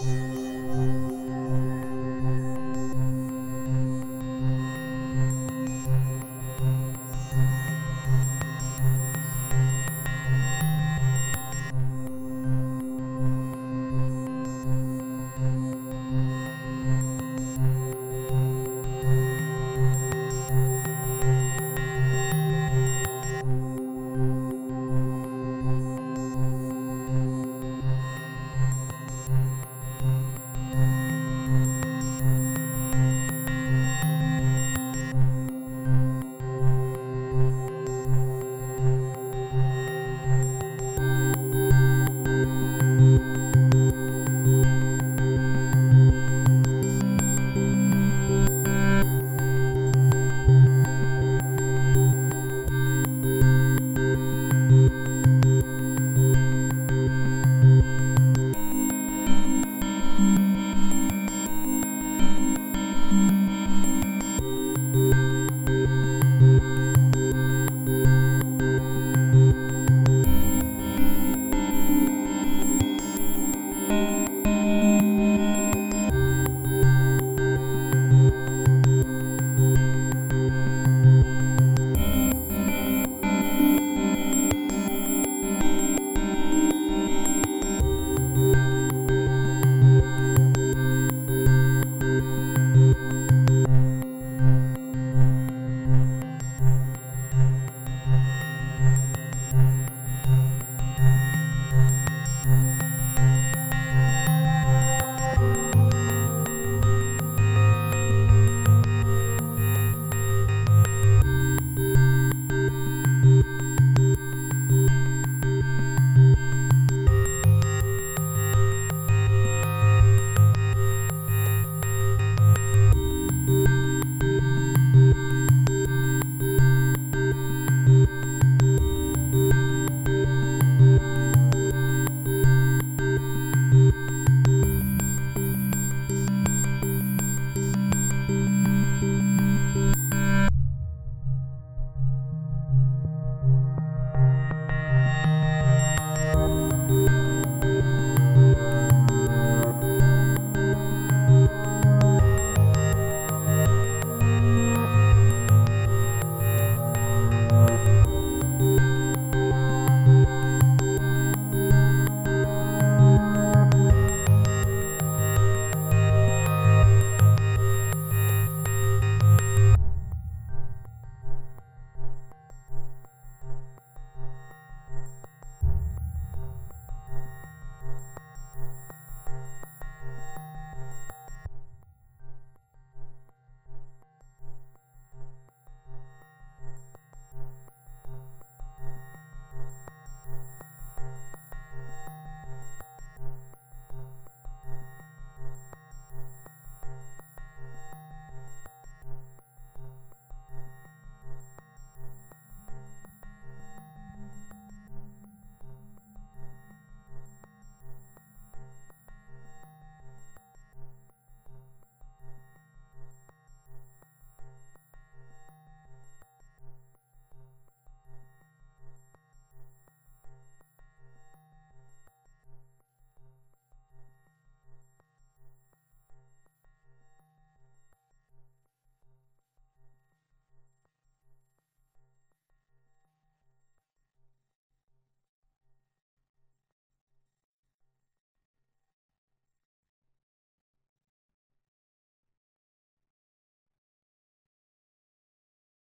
Bye.